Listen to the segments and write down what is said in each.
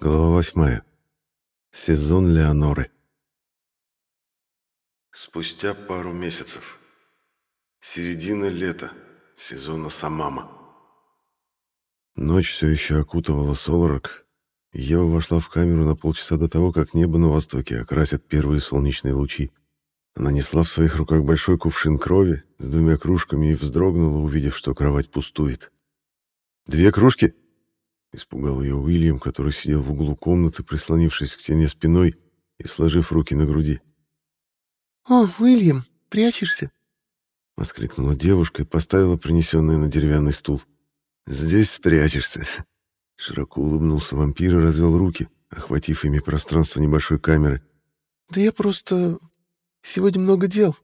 Глава восьмая. Сезон Леоноры. Спустя пару месяцев. Середина лета. Сезона Самама. Ночь все еще окутывала Солорок. Ева вошла в камеру на полчаса до того, как небо на востоке окрасят первые солнечные лучи. Она несла в своих руках большой кувшин крови с двумя кружками и вздрогнула, увидев, что кровать пустует. «Две кружки?» Испугал ее Уильям, который сидел в углу комнаты, прислонившись к стене спиной и сложив руки на груди. «О, Уильям, прячешься?» — воскликнула девушка и поставила принесенный на деревянный стул. «Здесь спрячешься». Широко улыбнулся вампир и развел руки, охватив ими пространство небольшой камеры. «Да я просто... Сегодня много дел.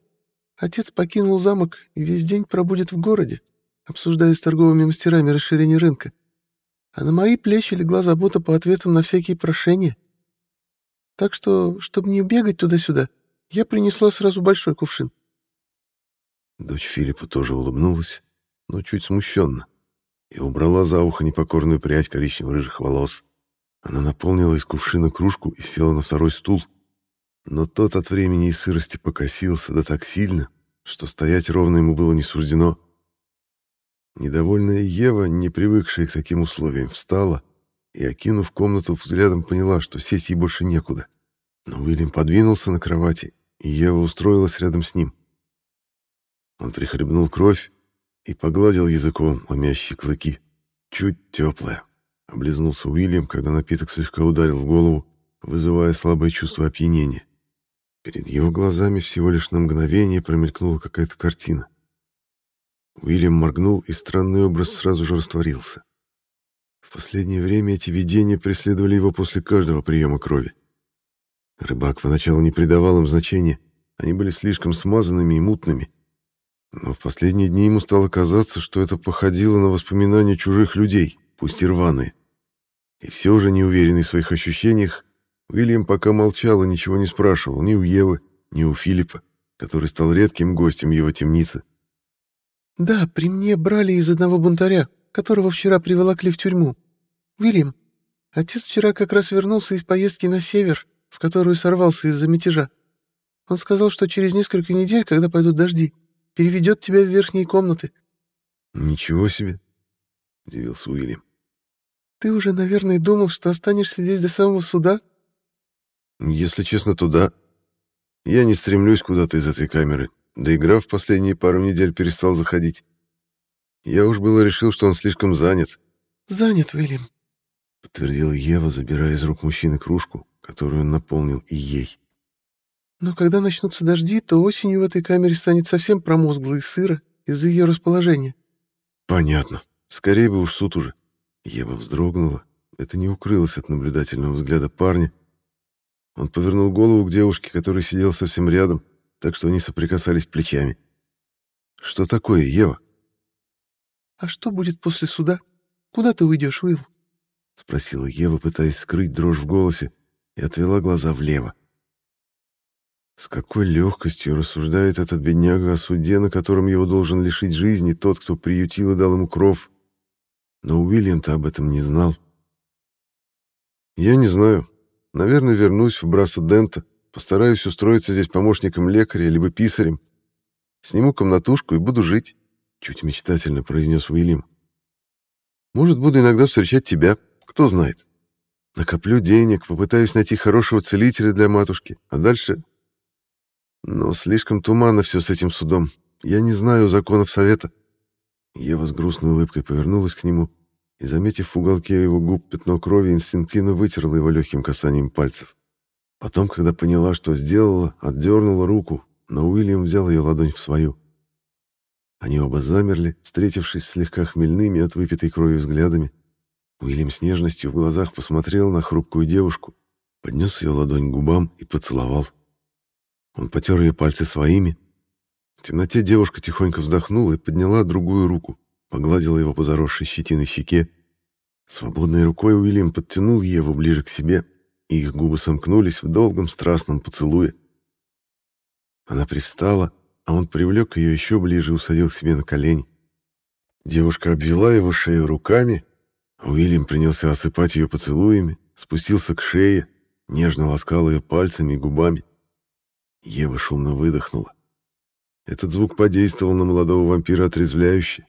Отец покинул замок и весь день пробудет в городе, обсуждая с торговыми мастерами расширение рынка а на мои плечи легла забота по ответам на всякие прошения. Так что, чтобы не бегать туда-сюда, я принесла сразу большой кувшин. Дочь Филиппа тоже улыбнулась, но чуть смущенно, и убрала за ухо непокорную прядь коричнево-рыжих волос. Она наполнила из кувшина кружку и села на второй стул, но тот от времени и сырости покосился, да так сильно, что стоять ровно ему было не суждено. Недовольная Ева, не привыкшая к таким условиям, встала и, окинув комнату взглядом, поняла, что сесть ей больше некуда. Но Уильям подвинулся на кровати, и Ева устроилась рядом с ним. Он прихлебнул кровь и погладил языком ломящие клыки. Чуть теплая. Облизнулся Уильям, когда напиток слегка ударил в голову, вызывая слабое чувство опьянения. Перед его глазами всего лишь на мгновение промелькнула какая-то картина. Уильям моргнул, и странный образ сразу же растворился. В последнее время эти видения преследовали его после каждого приема крови. Рыбак поначалу не придавал им значения, они были слишком смазанными и мутными. Но в последние дни ему стало казаться, что это походило на воспоминания чужих людей, пусть и рваные. И все же, неуверенный в своих ощущениях, Уильям пока молчал и ничего не спрашивал ни у Евы, ни у Филиппа, который стал редким гостем его темницы. «Да, при мне брали из одного бунтаря, которого вчера приволокли в тюрьму. Вильям, отец вчера как раз вернулся из поездки на север, в которую сорвался из-за мятежа. Он сказал, что через несколько недель, когда пойдут дожди, переведет тебя в верхние комнаты». «Ничего себе!» — удивился Уильям. «Ты уже, наверное, думал, что останешься здесь до самого суда?» «Если честно, то да. Я не стремлюсь куда-то из этой камеры, да игра в последние пару недель перестал заходить. Я уж было решил, что он слишком занят. «Занят, Уильям», — подтвердила Ева, забирая из рук мужчины кружку, которую он наполнил и ей. «Но когда начнутся дожди, то осенью в этой камере станет совсем промозгло и сыро из-за ее расположения». «Понятно. Скорее бы уж суд уже». Ева вздрогнула. Это не укрылось от наблюдательного взгляда парня. Он повернул голову к девушке, которая сидела совсем рядом, — так что они соприкасались плечами. «Что такое, Ева?» «А что будет после суда? Куда ты уйдешь, Уилл?» — спросила Ева, пытаясь скрыть дрожь в голосе, и отвела глаза влево. С какой легкостью рассуждает этот бедняга о суде, на котором его должен лишить жизни тот, кто приютил и дал ему кров. Но Уильям-то об этом не знал. «Я не знаю. Наверное, вернусь в Браса Дента», Постараюсь устроиться здесь помощником лекаря либо писарем. Сниму комнатушку и буду жить, — чуть мечтательно произнес Уильям. Может, буду иногда встречать тебя, кто знает. Накоплю денег, попытаюсь найти хорошего целителя для матушки, а дальше... Но слишком туманно все с этим судом. Я не знаю законов совета. Ева с грустной улыбкой повернулась к нему и, заметив в уголке его губ пятно крови, инстинктивно вытерла его легким касанием пальцев. Потом, когда поняла, что сделала, отдернула руку, но Уильям взял ее ладонь в свою. Они оба замерли, встретившись слегка хмельными от выпитой крови взглядами. Уильям с нежностью в глазах посмотрел на хрупкую девушку, поднес ее ладонь к губам и поцеловал. Он потер ее пальцы своими. В темноте девушка тихонько вздохнула и подняла другую руку, погладила его по заросшей щетиной щеке. Свободной рукой Уильям подтянул Еву ближе к себе и их губы сомкнулись в долгом страстном поцелуе. Она привстала, а он привлек ее еще ближе и усадил себе на колени. Девушка обвела его шею руками, Уильям принялся осыпать ее поцелуями, спустился к шее, нежно ласкал ее пальцами и губами. Ева шумно выдохнула. Этот звук подействовал на молодого вампира отрезвляюще.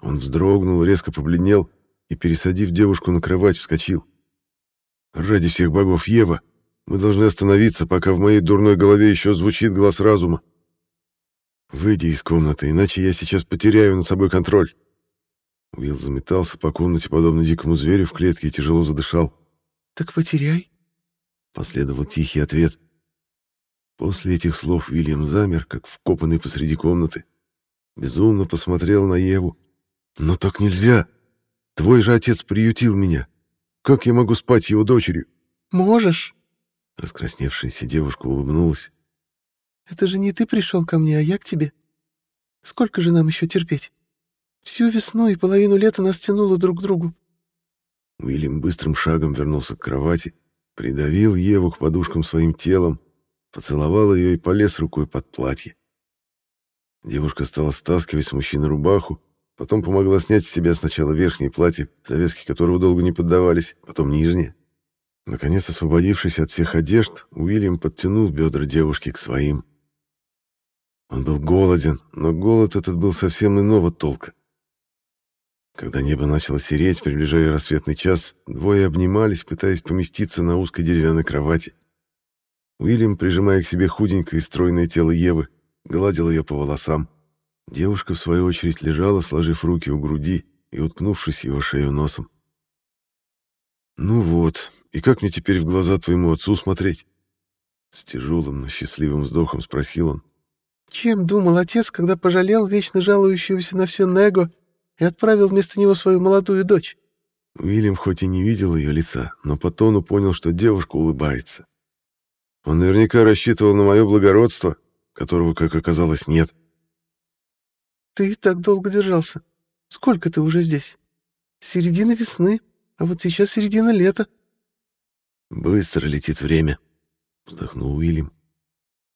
Он вздрогнул, резко побледнел и, пересадив девушку на кровать, вскочил. «Ради всех богов, Ева, мы должны остановиться, пока в моей дурной голове еще звучит глаз разума. Выйди из комнаты, иначе я сейчас потеряю над собой контроль». Уилл заметался по комнате, подобно дикому зверю в клетке, и тяжело задышал. «Так потеряй», — последовал тихий ответ. После этих слов Уильям замер, как вкопанный посреди комнаты. Безумно посмотрел на Еву. «Но так нельзя! Твой же отец приютил меня. Как я могу спать с его дочерью?» «Можешь!» Раскрасневшаяся девушка улыбнулась. «Это же не ты пришел ко мне, а я к тебе. Сколько же нам еще терпеть? Всю весну и половину лета нас тянуло друг к другу». Уильям быстрым шагом вернулся к кровати, придавил Еву к подушкам своим телом, поцеловал ее и полез рукой под платье. Девушка стала стаскивать с мужчины рубаху, потом помогла снять с себя сначала верхнее платье, завязки которого долго не поддавались, потом нижнее. Наконец, освободившись от всех одежд, Уильям подтянул бедра девушки к своим. Он был голоден, но голод этот был совсем иного толка. Когда небо начало сереть, приближая рассветный час, двое обнимались, пытаясь поместиться на узкой деревянной кровати. Уильям, прижимая к себе худенькое и стройное тело Евы, гладил ее по волосам. Девушка, в свою очередь, лежала, сложив руки у груди и уткнувшись его шею носом. «Ну вот, и как мне теперь в глаза твоему отцу смотреть?» С тяжелым, но счастливым вздохом спросил он. «Чем думал отец, когда пожалел вечно жалующегося на все Него и отправил вместо него свою молодую дочь?» Уильям хоть и не видел ее лица, но по тону понял, что девушка улыбается. Он наверняка рассчитывал на мое благородство, которого, как оказалось, нет. «Ты так долго держался. Сколько ты уже здесь? Середина весны, а вот сейчас середина лета». «Быстро летит время», — вздохнул Уильям.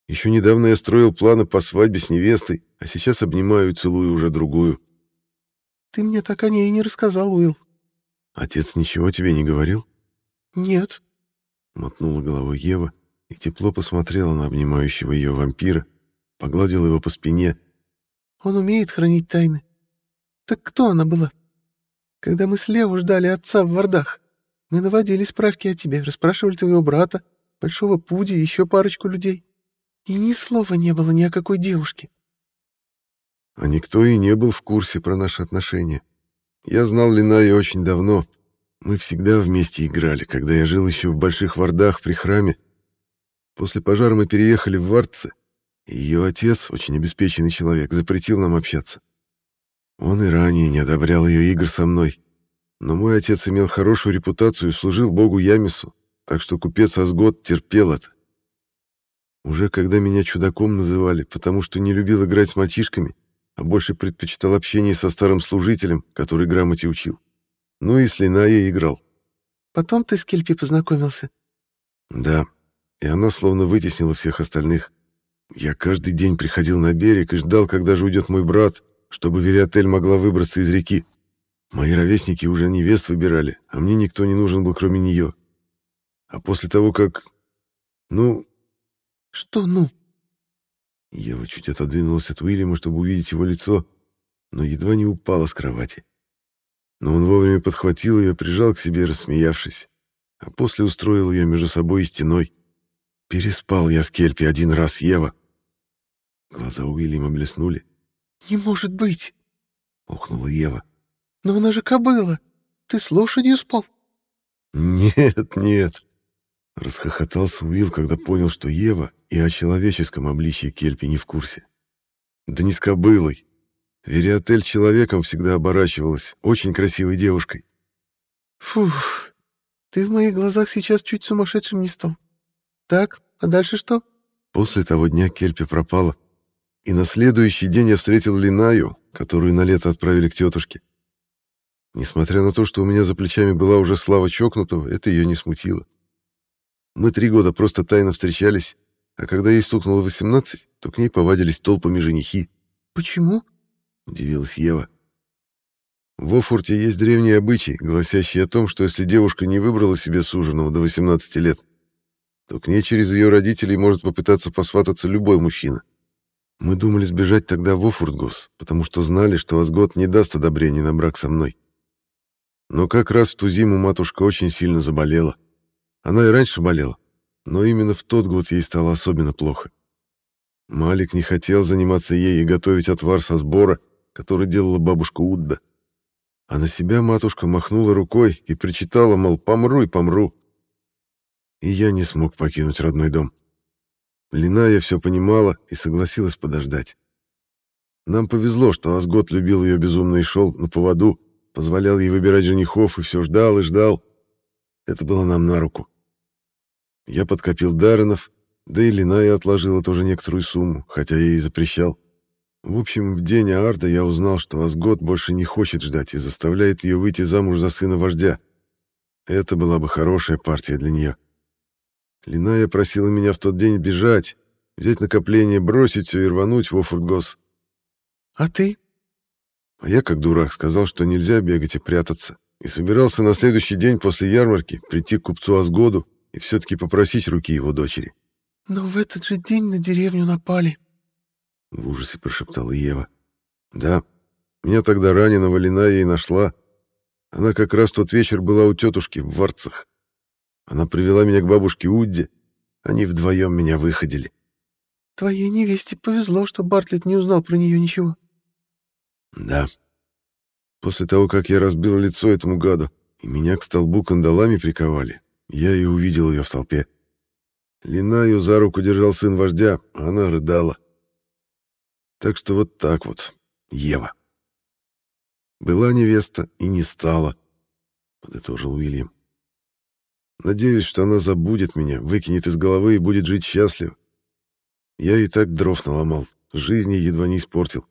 «Еще недавно я строил планы по свадьбе с невестой, а сейчас обнимаю и целую уже другую». «Ты мне так о ней и не рассказал, Уилл». «Отец ничего тебе не говорил?» «Нет», — мотнула головой Ева и тепло посмотрела на обнимающего ее вампира, погладила его по спине. «Он умеет хранить тайны. Так кто она была? Когда мы с Леву ждали отца в Вардах, мы наводили справки о тебе, расспрашивали твоего брата, Большого Пуди и еще парочку людей. И ни слова не было ни о какой девушке». А никто и не был в курсе про наши отношения. Я знал Линаю очень давно. Мы всегда вместе играли, когда я жил еще в Больших Вардах при храме После пожара мы переехали в Вартце, и ее отец, очень обеспеченный человек, запретил нам общаться. Он и ранее не одобрял ее игр со мной, но мой отец имел хорошую репутацию и служил богу Ямису, так что купец Асгот терпел это. Уже когда меня чудаком называли, потому что не любил играть с мальчишками, а больше предпочитал общение со старым служителем, который грамоте учил. Ну и с Линаей играл. «Потом ты с Кельпи познакомился?» «Да, и она словно вытеснила всех остальных. Я каждый день приходил на берег и ждал, когда же уйдет мой брат, чтобы Вериотель могла выбраться из реки. Мои ровесники уже невест выбирали, а мне никто не нужен был, кроме нее. А после того, как... Ну... Что «ну»? Ева чуть отодвинулась от Уильяма, чтобы увидеть его лицо, но едва не упала с кровати. Но он вовремя подхватил ее, прижал к себе, рассмеявшись, а после устроил ее между собой и стеной. Переспал я с Кельпи один раз, Ева. Глаза Уильяма блеснули. «Не может быть!» — ухнула Ева. «Но она же кобыла! Ты с лошадью спал?» «Нет, нет!» — расхохотался Уилл, когда понял, что Ева и о человеческом обличье Кельпи не в курсе. «Да не с кобылой. Вериотель человеком всегда оборачивалась, очень красивой девушкой». «Фух, ты в моих глазах сейчас чуть сумасшедшим не стал. Так, а дальше что? После того дня Кельпи пропала. И на следующий день я встретил Линаю, которую на лето отправили к тетушке. Несмотря на то, что у меня за плечами была уже слава чокнутого, это ее не смутило. Мы три года просто тайно встречались, а когда ей стукнуло 18, то к ней повадились толпами женихи. «Почему?» — удивилась Ева. В Офурте есть древний обычай, гласящий о том, что если девушка не выбрала себе суженого до 18 лет, то к ней через ее родителей может попытаться посвататься любой мужчина. Мы думали сбежать тогда в Офуртгос, потому что знали, что Асгот не даст одобрения на брак со мной. Но как раз в ту зиму матушка очень сильно заболела. Она и раньше болела, но именно в тот год ей стало особенно плохо. Малик не хотел заниматься ей и готовить отвар со сбора, который делала бабушка Удда. А на себя матушка махнула рукой и причитала, мол, помру и помру. И я не смог покинуть родной дом. Линая все понимала и согласилась подождать. Нам повезло, что Асгот любил ее безумно и шел на поводу, позволял ей выбирать женихов и все ждал и ждал. Это было нам на руку. Я подкопил Дарренов, да и Линая отложила тоже некоторую сумму, хотя я ей запрещал. В общем, в день Арда я узнал, что Асгот больше не хочет ждать и заставляет ее выйти замуж за сына вождя. Это была бы хорошая партия для нее. Линая просила меня в тот день бежать, взять накопление, бросить все и рвануть в Офуртгос. «А ты?» А я, как дурак, сказал, что нельзя бегать и прятаться, и собирался на следующий день после ярмарки прийти к купцу Асгоду и все-таки попросить руки его дочери. «Но в этот же день на деревню напали», — в ужасе прошептала Ева. «Да, меня тогда раненого Лина ей нашла. Она как раз тот вечер была у тетушки в Варцах. Она привела меня к бабушке Удде. Они вдвоем меня выходили». «Твоей невесте повезло, что Бартлетт не узнал про нее ничего». «Да. После того, как я разбил лицо этому гаду, и меня к столбу кандалами приковали, я и увидел ее в толпе. Лина ее за руку держал сын вождя, а она рыдала. Так что вот так вот, Ева. Была невеста и не стала, подытожил Уильям. Надеюсь, что она забудет меня, выкинет из головы и будет жить счастливо. Я и так дров наломал, жизни едва не испортил.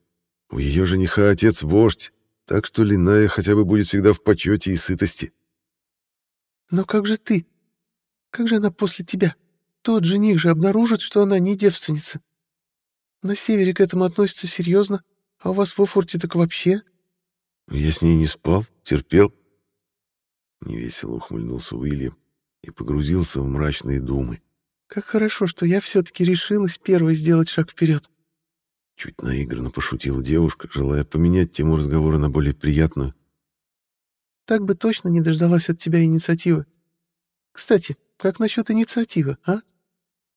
У ее жениха отец вождь, так что Линая хотя бы будет всегда в почете и сытости. «Но как же ты? Как же она после тебя? Тот жених же обнаружит, что она не девственница». На севере к этому относятся серьезно, а у вас в Офорте так вообще...» «Я с ней не спал, терпел». Невесело ухмыльнулся Уильям и погрузился в мрачные думы. «Как хорошо, что я все-таки решилась первой сделать шаг вперед». Чуть наигранно пошутила девушка, желая поменять тему разговора на более приятную. «Так бы точно не дождалась от тебя инициативы. Кстати, как насчет инициативы, а?»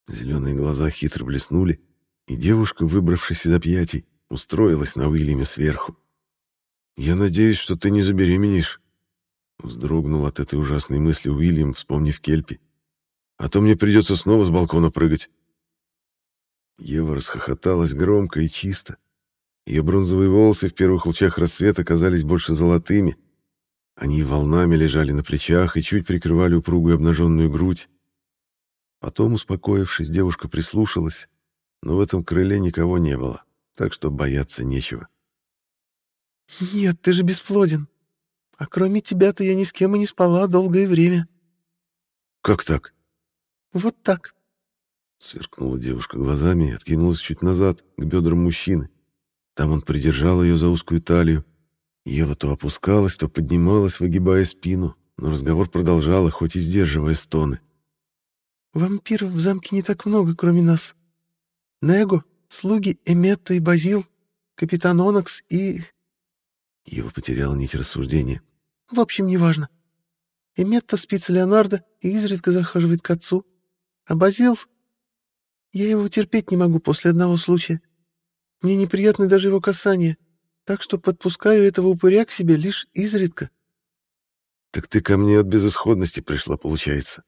Зеленые глаза хитро блеснули, и девушка, выбравшись из объятий, устроилась на Уильяме сверху. «Я надеюсь, что ты не забеременеешь», — вздрогнул от этой ужасной мысли Уильям, вспомнив Кельпи. «А то мне придется снова с балкона прыгать». Ева расхохоталась громко и чисто. Ее бронзовые волосы в первых лучах рассвета казались больше золотыми. Они волнами лежали на плечах и чуть прикрывали упругую обнаженную грудь. Потом, успокоившись, девушка прислушалась но в этом крыле никого не было, так что бояться нечего. «Нет, ты же бесплоден. А кроме тебя-то я ни с кем и не спала долгое время». «Как так?» «Вот так». Сверкнула девушка глазами и откинулась чуть назад, к бедрам мужчины. Там он придержал ее за узкую талию. Ева то опускалась, то поднималась, выгибая спину, но разговор продолжала, хоть и сдерживая стоны. «Вампиров в замке не так много, кроме нас. Него, слуги Эметта и Базил, капитан Онакс и...» Ева потеряла нить рассуждения. «В общем, неважно. Эметта спит с Леонардо и изредка захаживает к отцу. А Базил... Я его терпеть не могу после одного случая. Мне неприятны даже его касания, так что подпускаю этого упыря к себе лишь изредка». «Так ты ко мне от безысходности пришла, получается?»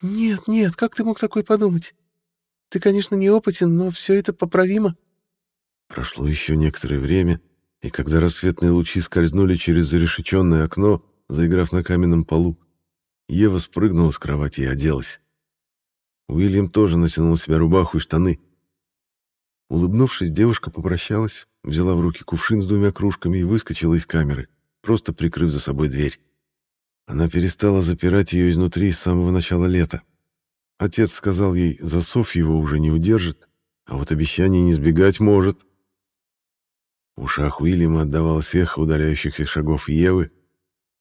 «Нет, нет, как ты мог такое подумать? Ты, конечно, неопытен, но все это поправимо. Прошло еще некоторое время, и когда рассветные лучи скользнули через зарешеченное окно, заиграв на каменном полу, Ева спрыгнула с кровати и оделась. Уильям тоже натянул себе рубаху и штаны. Улыбнувшись, девушка попрощалась, взяла в руки кувшин с двумя кружками и выскочила из камеры, просто прикрыв за собой дверь. Она перестала запирать ее изнутри с самого начала лета. Отец сказал ей, засов его уже не удержит, а вот обещание не сбегать может. В ушах Уильяма отдавалось эхо удаляющихся шагов Евы.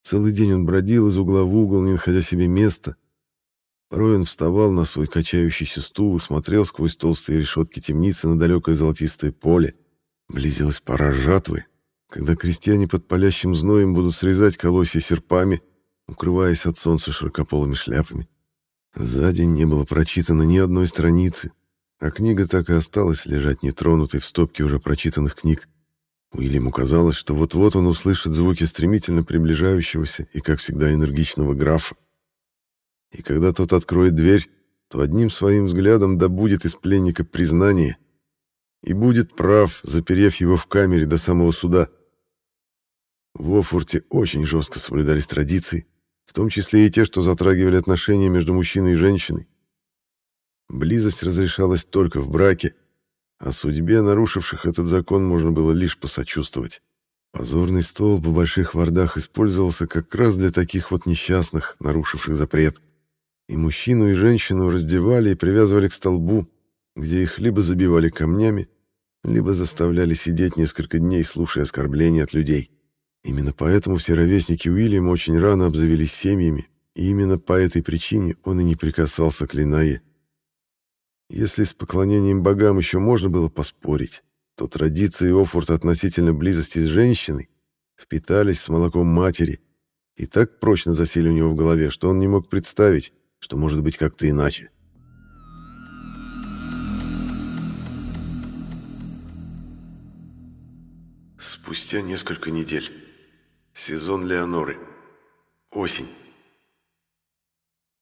Целый день он бродил из угла в угол, не находя себе места. Порой он вставал на свой качающийся стул и смотрел сквозь толстые решетки темницы на далекое золотистое поле. Близилась пора жатвы, когда крестьяне под палящим зноем будут срезать колосья серпами, укрываясь от солнца широкополыми шляпами. За день не было прочитано ни одной страницы, а книга так и осталась лежать нетронутой в стопке уже прочитанных книг. Уильяму казалось, что вот-вот он услышит звуки стремительно приближающегося и, как всегда, энергичного графа. И когда тот откроет дверь, то одним своим взглядом добудет из пленника признание и будет прав, заперев его в камере до самого суда. В Офурте очень жестко соблюдались традиции, в том числе и те, что затрагивали отношения между мужчиной и женщиной. Близость разрешалась только в браке, а судьбе нарушивших этот закон можно было лишь посочувствовать. Позорный стол по больших вардах использовался как раз для таких вот несчастных, нарушивших запрет. И мужчину, и женщину раздевали и привязывали к столбу, где их либо забивали камнями, либо заставляли сидеть несколько дней, слушая оскорбления от людей. Именно поэтому все ровесники Уильяма очень рано обзавелись семьями, и именно по этой причине он и не прикасался к Линае. Если с поклонением богам еще можно было поспорить, то традиции Офурта относительно близости с женщиной впитались с молоком матери и так прочно засели у него в голове, что он не мог представить, что может быть как-то иначе. Спустя несколько недель. Сезон Леоноры. Осень.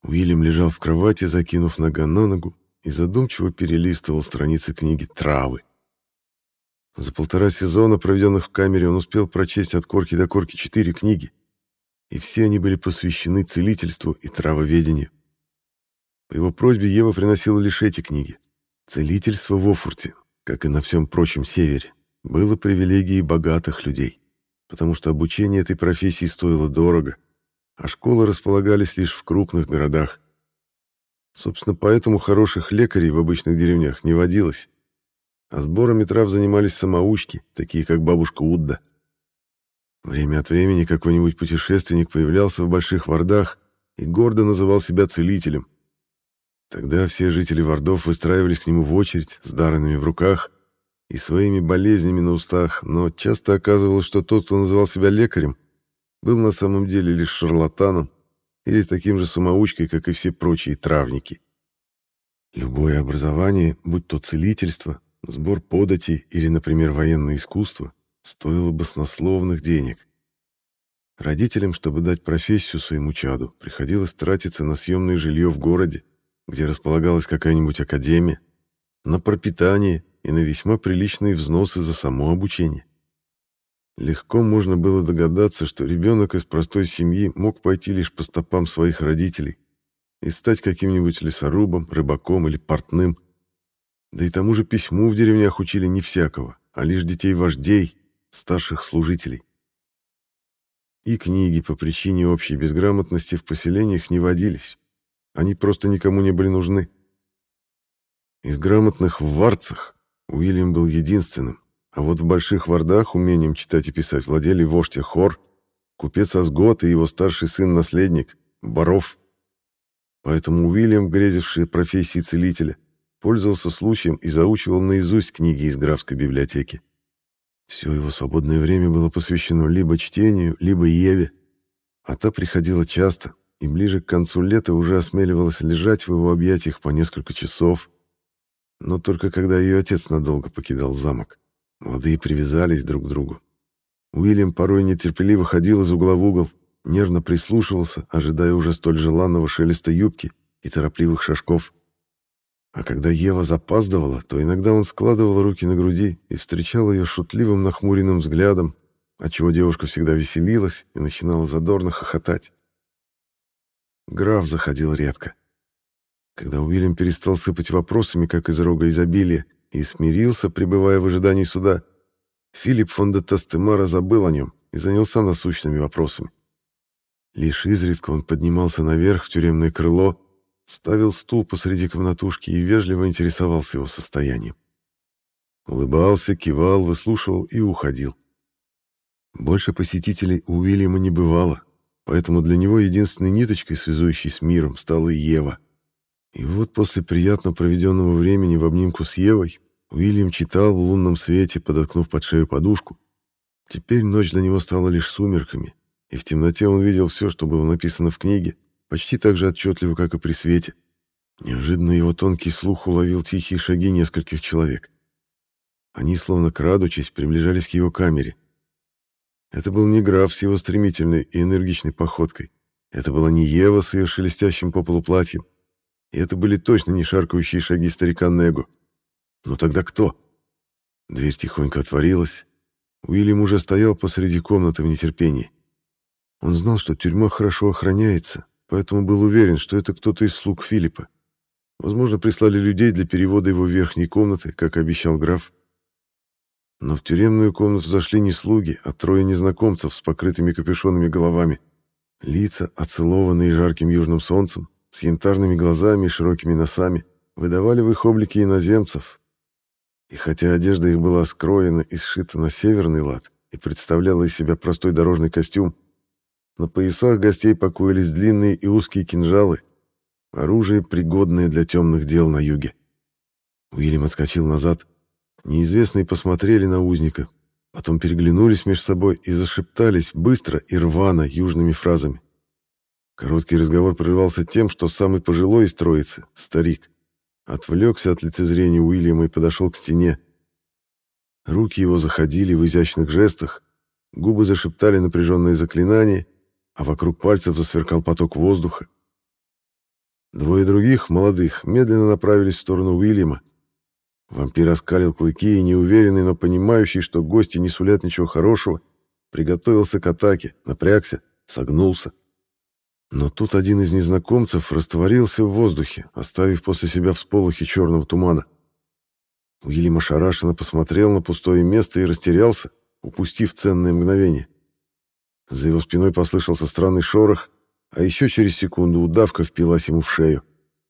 Уильям лежал в кровати, закинув нога на ногу, и задумчиво перелистывал страницы книги «Травы». За полтора сезона, проведенных в камере, он успел прочесть от корки до корки четыре книги, и все они были посвящены целительству и травоведению. По его просьбе Ева приносила лишь эти книги. Целительство в Офурте, как и на всем прочем севере, было привилегией богатых людей потому что обучение этой профессии стоило дорого, а школы располагались лишь в крупных городах. Собственно, поэтому хороших лекарей в обычных деревнях не водилось, а сборами трав занимались самоучки, такие как бабушка Удда. Время от времени какой-нибудь путешественник появлялся в больших вардах и гордо называл себя целителем. Тогда все жители вардов выстраивались к нему в очередь с дарами в руках и своими болезнями на устах, но часто оказывалось, что тот, кто называл себя лекарем, был на самом деле лишь шарлатаном или таким же самоучкой, как и все прочие травники. Любое образование, будь то целительство, сбор податей или, например, военное искусство, стоило баснословных денег. Родителям, чтобы дать профессию своему чаду, приходилось тратиться на съемное жилье в городе, где располагалась какая-нибудь академия, на пропитание и на весьма приличные взносы за само обучение. Легко можно было догадаться, что ребенок из простой семьи мог пойти лишь по стопам своих родителей и стать каким-нибудь лесорубом, рыбаком или портным. Да и тому же письму в деревнях учили не всякого, а лишь детей вождей, старших служителей. И книги по причине общей безграмотности в поселениях не водились. Они просто никому не были нужны. Из грамотных в варцах Уильям был единственным, а вот в больших вардах умением читать и писать владели вождь Хор, купец Асгот и его старший сын-наследник, Баров. Поэтому Уильям, грезивший профессией целителя, пользовался случаем и заучивал наизусть книги из графской библиотеки. Все его свободное время было посвящено либо чтению, либо Еве, а та приходила часто и ближе к концу лета уже осмеливалась лежать в его объятиях по несколько часов, но только когда ее отец надолго покидал замок. Молодые привязались друг к другу. Уильям порой нетерпеливо ходил из угла в угол, нервно прислушивался, ожидая уже столь желанного шелеста юбки и торопливых шажков. А когда Ева запаздывала, то иногда он складывал руки на груди и встречал ее шутливым нахмуренным взглядом, отчего девушка всегда веселилась и начинала задорно хохотать. Граф заходил редко. Когда Уильям перестал сыпать вопросами, как из рога изобилия, и смирился, пребывая в ожидании суда, Филипп фон де Тастемара забыл о нем и занялся насущными вопросами. Лишь изредка он поднимался наверх в тюремное крыло, ставил стул посреди комнатушки и вежливо интересовался его состоянием. Улыбался, кивал, выслушивал и уходил. Больше посетителей у Уильяма не бывало, поэтому для него единственной ниточкой, связующей с миром, стала Ева. И вот после приятно проведенного времени в обнимку с Евой Уильям читал в лунном свете, подоткнув под шею подушку. Теперь ночь для него стала лишь сумерками, и в темноте он видел все, что было написано в книге, почти так же отчетливо, как и при свете. Неожиданно его тонкий слух уловил тихие шаги нескольких человек. Они, словно крадучись, приближались к его камере. Это был не граф с его стремительной и энергичной походкой. Это была не Ева с ее шелестящим по полу. И это были точно не шаркающие шаги старика Негу. Но тогда кто? Дверь тихонько отворилась. Уильям уже стоял посреди комнаты в нетерпении. Он знал, что тюрьма хорошо охраняется, поэтому был уверен, что это кто-то из слуг Филиппа. Возможно, прислали людей для перевода его в верхней комнаты, как обещал граф. Но в тюремную комнату зашли не слуги, а трое незнакомцев с покрытыми капюшонами головами. Лица, оцелованные жарким южным солнцем, с янтарными глазами и широкими носами, выдавали в их облике иноземцев. И хотя одежда их была скроена и сшита на северный лад и представляла из себя простой дорожный костюм, на поясах гостей покоились длинные и узкие кинжалы, оружие, пригодное для темных дел на юге. Уильям отскочил назад. Неизвестные посмотрели на узника, потом переглянулись между собой и зашептались быстро и рвано южными фразами. Короткий разговор прервался тем, что самый пожилой из троицы, старик, отвлекся от лицезрения Уильяма и подошел к стене. Руки его заходили в изящных жестах, губы зашептали напряженные заклинания, а вокруг пальцев засверкал поток воздуха. Двое других, молодых, медленно направились в сторону Уильяма. Вампир оскалил клыки и, неуверенный, но понимающий, что гости не сулят ничего хорошего, приготовился к атаке, напрягся, согнулся. Но тут один из незнакомцев растворился в воздухе, оставив после себя всполохи черного тумана. Уильям ошарашенно посмотрел на пустое место и растерялся, упустив ценное мгновение. За его спиной послышался странный шорох, а еще через секунду удавка впилась ему в шею.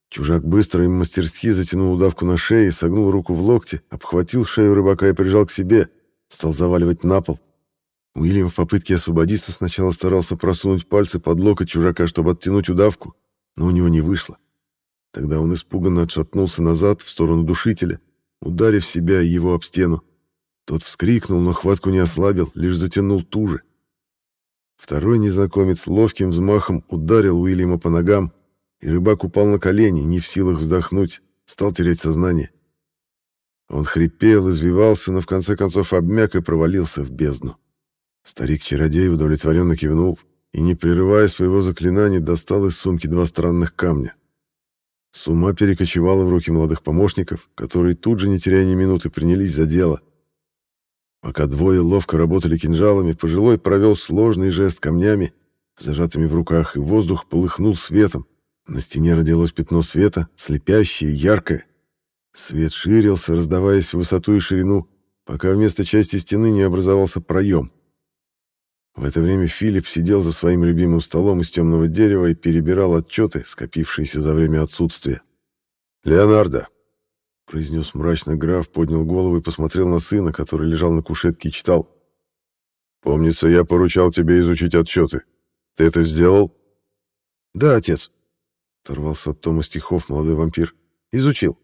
Чужак быстро и мастерски затянул удавку на шее, согнул руку в локте, обхватил шею рыбака и прижал к себе, стал заваливать на пол. Уильям в попытке освободиться сначала старался просунуть пальцы под локоть чужака, чтобы оттянуть удавку, но у него не вышло. Тогда он испуганно отшатнулся назад в сторону душителя, ударив себя и его об стену. Тот вскрикнул, но хватку не ослабил, лишь затянул туже. Второй незнакомец ловким взмахом ударил Уильяма по ногам, и рыбак упал на колени, не в силах вздохнуть, стал терять сознание. Он хрипел, извивался, но в конце концов обмяк и провалился в бездну. Старик-чародей удовлетворенно кивнул и, не прерывая своего заклинания, достал из сумки два странных камня. Сумма перекочевала в руки молодых помощников, которые тут же, не теряя ни минуты, принялись за дело. Пока двое ловко работали кинжалами, пожилой провел сложный жест камнями, зажатыми в руках, и воздух полыхнул светом. На стене родилось пятно света, слепящее, яркое. Свет ширился, раздаваясь в высоту и ширину, пока вместо части стены не образовался проем. В это время Филипп сидел за своим любимым столом из темного дерева и перебирал отчеты, скопившиеся за время отсутствия. «Леонардо, произнес мрачно граф, поднял голову и посмотрел на сына, который лежал на кушетке и читал. «Помнится, я поручал тебе изучить отчеты. Ты это сделал?» «Да, отец», — оторвался от тома стихов молодой вампир. «Изучил».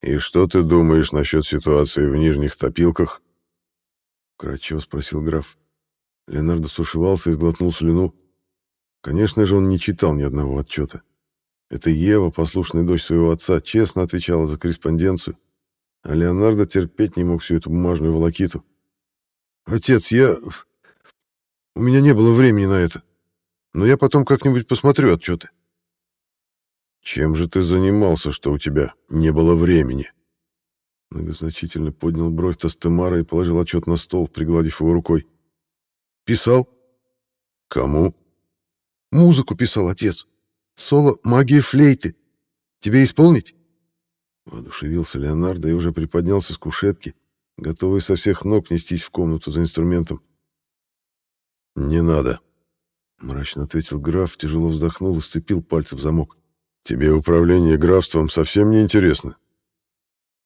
«И что ты думаешь насчет ситуации в нижних топилках?» Кратчево спросил граф. Леонардо сушевался и глотнул слюну. Конечно же, он не читал ни одного отчета. Это Ева, послушная дочь своего отца, честно отвечала за корреспонденцию, а Леонардо терпеть не мог всю эту бумажную волокиту. «Отец, я... У меня не было времени на это, но я потом как-нибудь посмотрю отчеты». «Чем же ты занимался, что у тебя не было времени?» Многозначительно поднял бровь Тастемара и положил отчет на стол, пригладив его рукой. «Писал». «Кому?» «Музыку писал, отец». Соло «Магия флейты». Тебе исполнить?» Воодушевился Леонардо и уже приподнялся с кушетки, готовый со всех ног нестись в комнату за инструментом. «Не надо», — мрачно ответил граф, тяжело вздохнул и сцепил пальцы в замок. «Тебе управление графством совсем не интересно.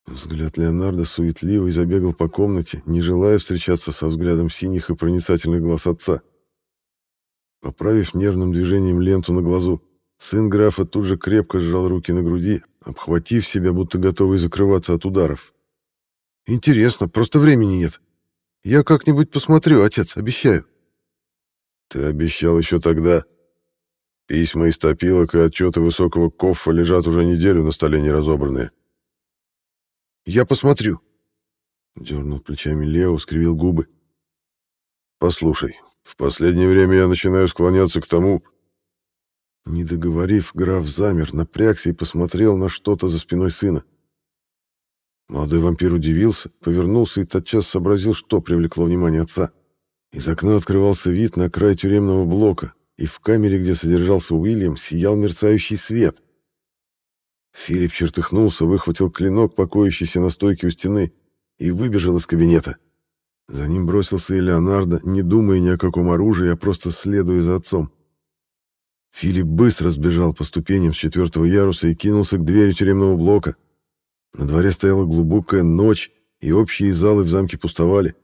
Взгляд Леонардо суетливо забегал по комнате, не желая встречаться со взглядом синих и проницательных глаз отца. Поправив нервным движением ленту на глазу, сын графа тут же крепко сжал руки на груди, обхватив себя, будто готовый закрываться от ударов. «Интересно, просто времени нет. Я как-нибудь посмотрю, отец, обещаю». «Ты обещал еще тогда. Письма из топилок и отчеты высокого кофа лежат уже неделю на столе неразобранные». «Я посмотрю», — дернул плечами Лео, скривил губы. «Послушай, в последнее время я начинаю склоняться к тому...» Не договорив, граф замер, напрягся и посмотрел на что-то за спиной сына. Молодой вампир удивился, повернулся и тотчас сообразил, что привлекло внимание отца. Из окна открывался вид на край тюремного блока, и в камере, где содержался Уильям, сиял мерцающий свет. Филипп чертыхнулся, выхватил клинок, покоящийся на стойке у стены, и выбежал из кабинета. За ним бросился и Леонардо, не думая ни о каком оружии, а просто следуя за отцом. Филипп быстро сбежал по ступеням с четвертого яруса и кинулся к двери тюремного блока. На дворе стояла глубокая ночь, и общие залы в замке пустовали.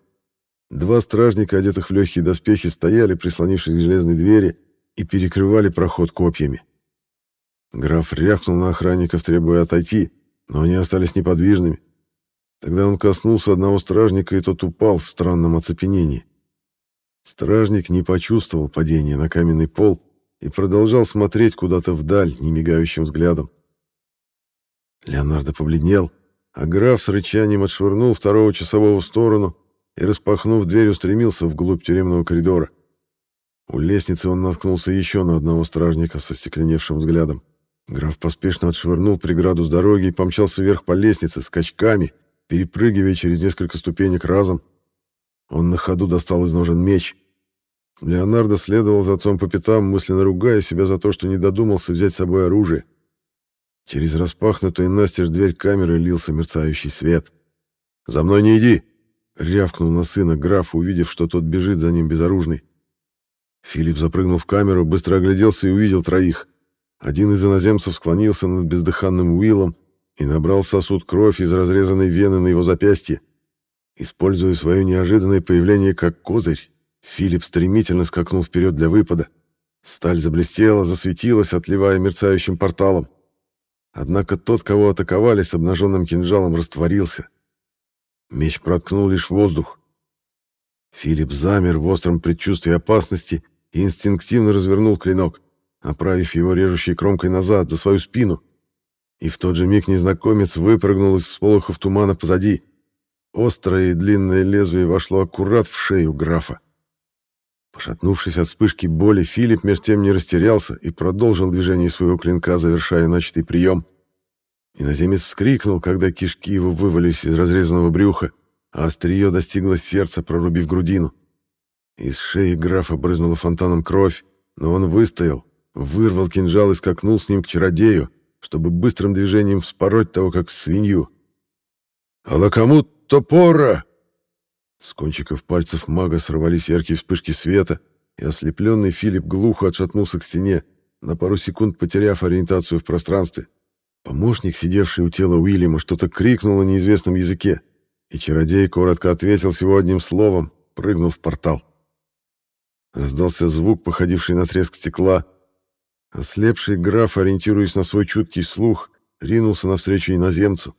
Два стражника, одетых в легкие доспехи, стояли, прислонившись к железной двери, и перекрывали проход копьями. Граф рявкнул на охранников, требуя отойти, но они остались неподвижными. Тогда он коснулся одного стражника, и тот упал в странном оцепенении. Стражник не почувствовал падения на каменный пол и продолжал смотреть куда-то вдаль немигающим взглядом. Леонардо побледнел, а граф с рычанием отшвырнул второго часового в сторону и, распахнув дверь, устремился вглубь тюремного коридора. У лестницы он наткнулся еще на одного стражника со стекленевшим взглядом. Граф поспешно отшвырнул преграду с дороги и помчался вверх по лестнице скачками, перепрыгивая через несколько ступенек разом. Он на ходу достал из ножен меч. Леонардо следовал за отцом по пятам, мысленно ругая себя за то, что не додумался взять с собой оружие. Через распахнутую настежь дверь камеры лился мерцающий свет. «За мной не иди!» — рявкнул на сына граф, увидев, что тот бежит за ним безоружный. Филипп запрыгнул в камеру, быстро огляделся и увидел троих. Один из иноземцев склонился над бездыханным Уиллом и набрал сосуд кровь из разрезанной вены на его запястье. Используя свое неожиданное появление как козырь, Филипп стремительно скакнул вперед для выпада. Сталь заблестела, засветилась, отливая мерцающим порталом. Однако тот, кого атаковали с обнаженным кинжалом, растворился. Меч проткнул лишь воздух. Филипп замер в остром предчувствии опасности и инстинктивно развернул клинок оправив его режущей кромкой назад, за свою спину. И в тот же миг незнакомец выпрыгнул из всполохов тумана позади. Острое и длинное лезвие вошло аккурат в шею графа. Пошатнувшись от вспышки боли, Филипп меж тем не растерялся и продолжил движение своего клинка, завершая начатый прием. Иноземец вскрикнул, когда кишки его вывалились из разрезанного брюха, а острие достигло сердца, прорубив грудину. Из шеи графа брызнула фонтаном кровь, но он выстоял, вырвал кинжал и скакнул с ним к чародею, чтобы быстрым движением вспороть того, как свинью. «Алакамут топора!» С кончиков пальцев мага сорвались яркие вспышки света, и ослепленный Филипп глухо отшатнулся к стене, на пару секунд потеряв ориентацию в пространстве. Помощник, сидевший у тела Уильяма, что-то крикнул на неизвестном языке, и чародей коротко ответил всего одним словом, прыгнул в портал. Раздался звук, походивший на треск стекла, Ослепший граф, ориентируясь на свой чуткий слух, ринулся навстречу иноземцу.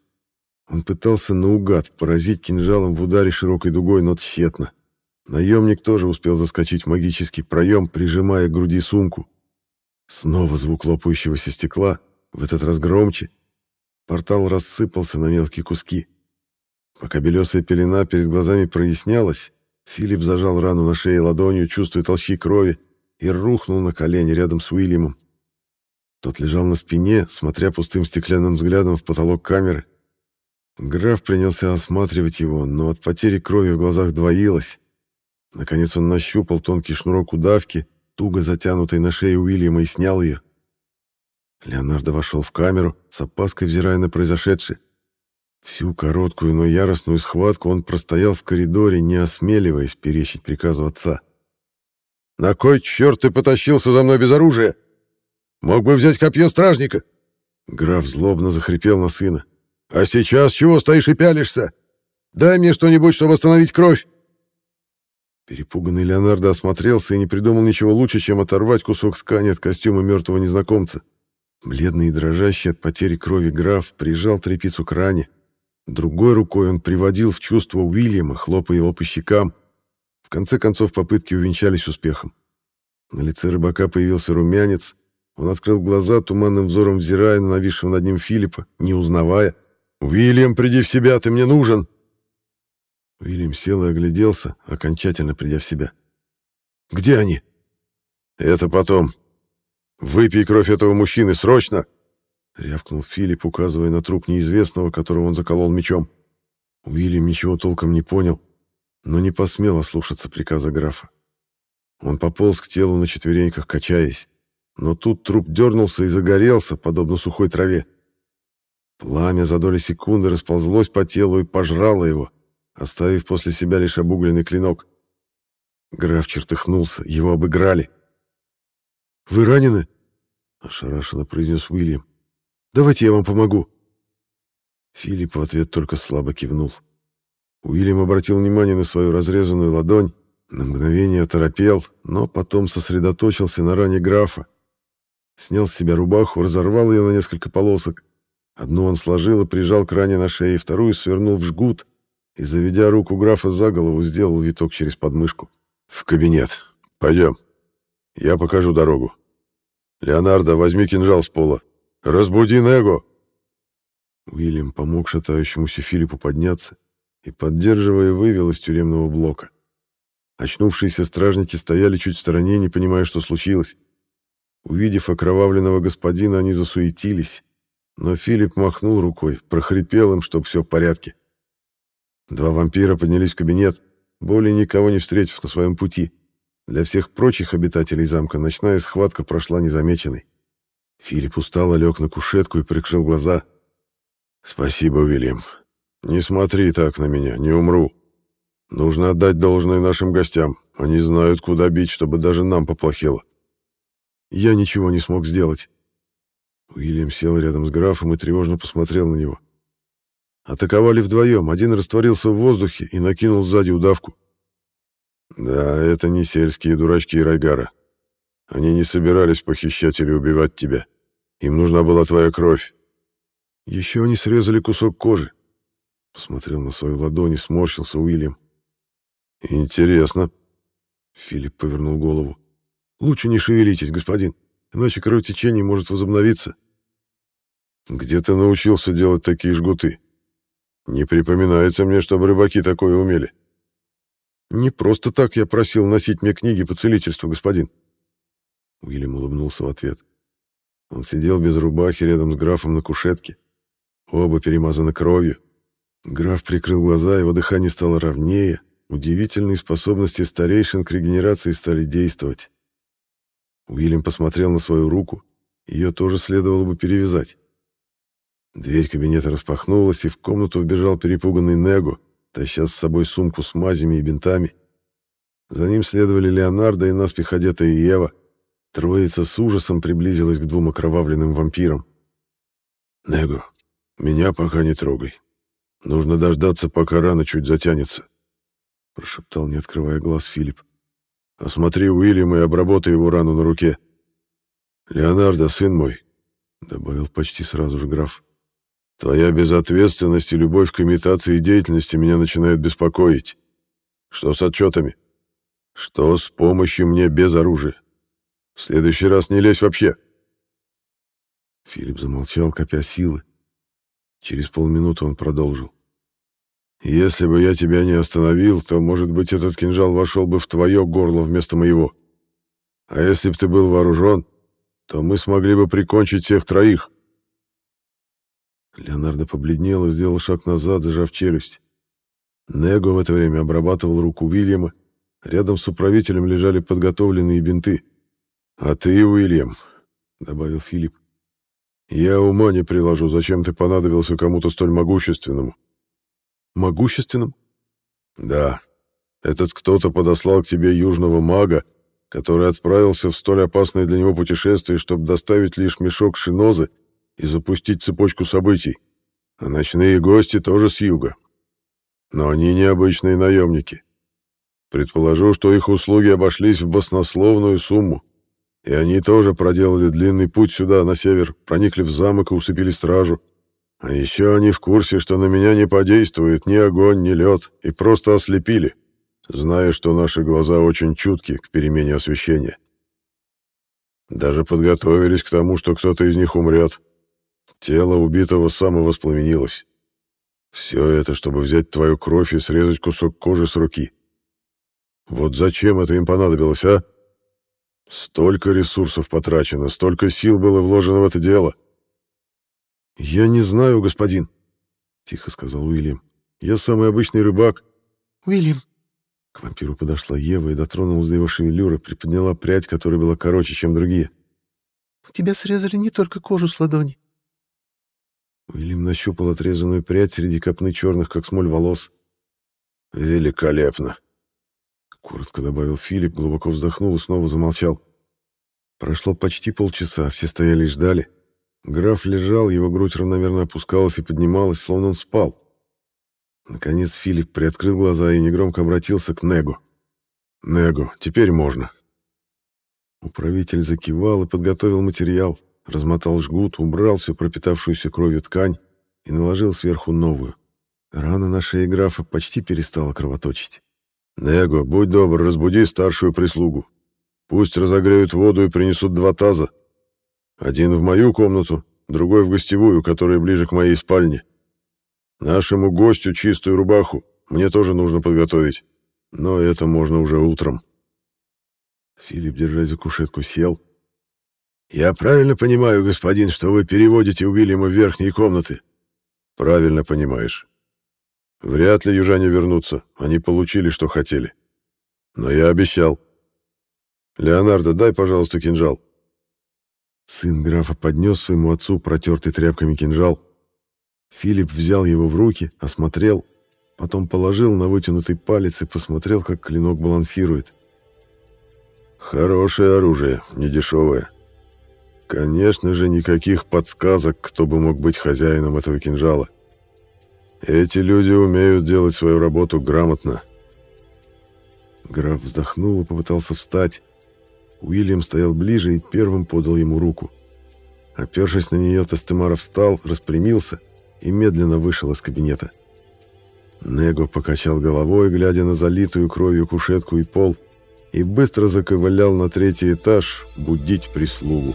Он пытался наугад поразить кинжалом в ударе широкой дугой, но тщетно. Наемник тоже успел заскочить в магический проем, прижимая к груди сумку. Снова звук лопающегося стекла, в этот раз громче. Портал рассыпался на мелкие куски. Пока белесая пелена перед глазами прояснялась, Филипп зажал рану на шее ладонью, чувствуя толчки крови, и рухнул на колени рядом с Уильямом. Тот лежал на спине, смотря пустым стеклянным взглядом в потолок камеры. Граф принялся осматривать его, но от потери крови в глазах двоилось. Наконец он нащупал тонкий шнурок удавки, туго затянутой на шее Уильяма, и снял ее. Леонардо вошел в камеру, с опаской взирая на произошедшее. Всю короткую, но яростную схватку он простоял в коридоре, не осмеливаясь перечить приказу отца. «На кой черт ты потащился за мной без оружия?» Мог бы взять копье стражника. Граф злобно захрипел на сына. А сейчас чего стоишь и пялишься? Дай мне что-нибудь, чтобы остановить кровь!» Перепуганный Леонардо осмотрелся и не придумал ничего лучше, чем оторвать кусок ткани от костюма мертвого незнакомца. Бледный и дрожащий от потери крови граф прижал тряпицу к ране. Другой рукой он приводил в чувство Уильяма, хлопая его по щекам. Конце концов попытки увенчались успехом. На лице рыбака появился румянец. Он открыл глаза, туманным взором взирая на нависшего над ним Филиппа, не узнавая. «Уильям, приди в себя, ты мне нужен!» Уильям сел и огляделся, окончательно придя в себя. «Где они?» «Это потом. Выпей кровь этого мужчины, срочно!» Рявкнул Филипп, указывая на труп неизвестного, которого он заколол мечом. Уильям ничего толком не понял, но не посмел ослушаться приказа графа. Он пополз к телу на четвереньках, качаясь. Но тут труп дернулся и загорелся, подобно сухой траве. Пламя за доли секунды расползлось по телу и пожрало его, оставив после себя лишь обугленный клинок. Граф чертыхнулся, его обыграли. «Вы ранены?» — ошарашенно произнес Уильям. «Давайте я вам помогу». Филипп в ответ только слабо кивнул. Уильям обратил внимание на свою разрезанную ладонь, на мгновение оторопел, но потом сосредоточился на ране графа. Снял с себя рубаху, разорвал ее на несколько полосок. Одну он сложил и прижал к ране на шее, вторую свернул в жгут и, заведя руку графа за голову, сделал виток через подмышку. «В кабинет. Пойдем. Я покажу дорогу. Леонардо, возьми кинжал с пола. Разбуди Него!» Уильям помог шатающемуся Филиппу подняться и, поддерживая, вывел из тюремного блока. Очнувшиеся стражники стояли чуть в стороне, не понимая, что случилось. Увидев окровавленного господина, они засуетились, но Филипп махнул рукой, прохрипел им, чтоб все в порядке. Два вампира поднялись в кабинет, более никого не встретив на своем пути. Для всех прочих обитателей замка ночная схватка прошла незамеченной. Филипп устало лег на кушетку и прикрыл глаза. «Спасибо, Уильям. Не смотри так на меня, не умру. Нужно отдать должное нашим гостям. Они знают, куда бить, чтобы даже нам поплохело. Я ничего не смог сделать». Уильям сел рядом с графом и тревожно посмотрел на него. Атаковали вдвоем. Один растворился в воздухе и накинул сзади удавку. Да, это не сельские дурачки Райгара. Они не собирались похищать или убивать тебя. Им нужна была твоя кровь. Еще они срезали кусок кожи. Посмотрел на свою ладонь и сморщился Уильям. Интересно. Филипп повернул голову. Лучше не шевелитесь, господин, иначе кровотечение может возобновиться. Где ты научился делать такие жгуты? Не припоминается мне, чтобы рыбаки такое умели. Не просто так я просил носить мне книги по целительству, господин. Уильям улыбнулся в ответ. Он сидел без рубахи рядом с графом на кушетке. Оба перемазаны кровью. Граф прикрыл глаза, его дыхание стало ровнее. Удивительные способности старейшин к регенерации стали действовать. Уильям посмотрел на свою руку. Ее тоже следовало бы перевязать. Дверь кабинета распахнулась, и в комнату вбежал перепуганный Него, таща с собой сумку с мазями и бинтами. За ним следовали Леонардо и наспех одетая Ева. Троица с ужасом приблизилась к двум окровавленным вампирам. «Него, меня пока не трогай. Нужно дождаться, пока рана чуть затянется», — прошептал, не открывая глаз Филипп. «Осмотри Уильяма и обработай его рану на руке». «Леонардо, сын мой», — добавил почти сразу же граф, Твоя безответственность и любовь к имитации деятельности меня начинают беспокоить. Что с отчетами? Что с помощью мне без оружия? В следующий раз не лезь вообще. Филипп замолчал, копя силы. Через полминуты он продолжил. «Если бы я тебя не остановил, то, может быть, этот кинжал вошел бы в твое горло вместо моего. А если бы ты был вооружен, то мы смогли бы прикончить всех троих. Леонардо побледнел и сделал шаг назад, зажав челюсть. Него в это время обрабатывал руку Уильяма. Рядом с управителем лежали подготовленные бинты. «А ты, Уильям», — добавил Филипп, — «я ума не приложу, зачем ты понадобился кому-то столь могущественному». «Могущественным?» «Да. Этот кто-то подослал к тебе южного мага, который отправился в столь опасное для него путешествие, чтобы доставить лишь мешок шинозы и запустить цепочку событий. А ночные гости тоже с юга. Но они необычные наемники. Предположу, что их услуги обошлись в баснословную сумму. И они тоже проделали длинный путь сюда, на север, проникли в замок и усыпили стражу. А еще они в курсе, что на меня не подействует ни огонь, ни лед, и просто ослепили, зная, что наши глаза очень чутки к перемене освещения. Даже подготовились к тому, что кто-то из них умрет. Тело убитого самовоспламенилось. Все это, чтобы взять твою кровь и срезать кусок кожи с руки. Вот зачем это им понадобилось, а? Столько ресурсов потрачено, столько сил было вложено в это дело. «Я не знаю, господин», — тихо сказал Уильям. «Я самый обычный рыбак». «Уильям». К вампиру подошла Ева и дотронулась до его шевелюры, приподняла прядь, которая была короче, чем другие. «У тебя срезали не только кожу с ладони». Уильям нащупал отрезанную прядь среди копны черных, как смоль, волос. «Великолепно!» Коротко добавил Филипп, глубоко вздохнул и снова замолчал. Прошло почти полчаса, все стояли и ждали. Граф лежал, его грудь равномерно опускалась и поднималась, словно он спал. Наконец Филипп приоткрыл глаза и негромко обратился к Негу. «Негу, теперь можно». Управитель закивал и подготовил материал, размотал жгут, убрал всю пропитавшуюся кровью ткань и наложил сверху новую. Рана на шее графа почти перестала кровоточить. «Него, будь добр, разбуди старшую прислугу. Пусть разогреют воду и принесут два таза. Один в мою комнату, другой в гостевую, которая ближе к моей спальне. Нашему гостю чистую рубаху мне тоже нужно подготовить, но это можно уже утром. Филипп, держась за кушетку, сел. «Я правильно понимаю, господин, что вы переводите Уильяма в верхние комнаты?» «Правильно понимаешь. Вряд ли южане вернутся, они получили, что хотели. Но я обещал. Леонардо, дай, пожалуйста, кинжал». Сын графа поднес своему отцу протертый тряпками кинжал. Филипп взял его в руки, осмотрел, потом положил на вытянутый палец и посмотрел, как клинок балансирует. «Хорошее оружие, недешевое. Конечно же, никаких подсказок, кто бы мог быть хозяином этого кинжала. Эти люди умеют делать свою работу грамотно». Граф вздохнул и попытался встать. Уильям стоял ближе и первым подал ему руку. Опершись на нее, Тестемаров встал, распрямился и медленно вышел из кабинета. Него покачал головой, глядя на залитую кровью кушетку и пол, и быстро заковылял на третий этаж будить. «Прислугу».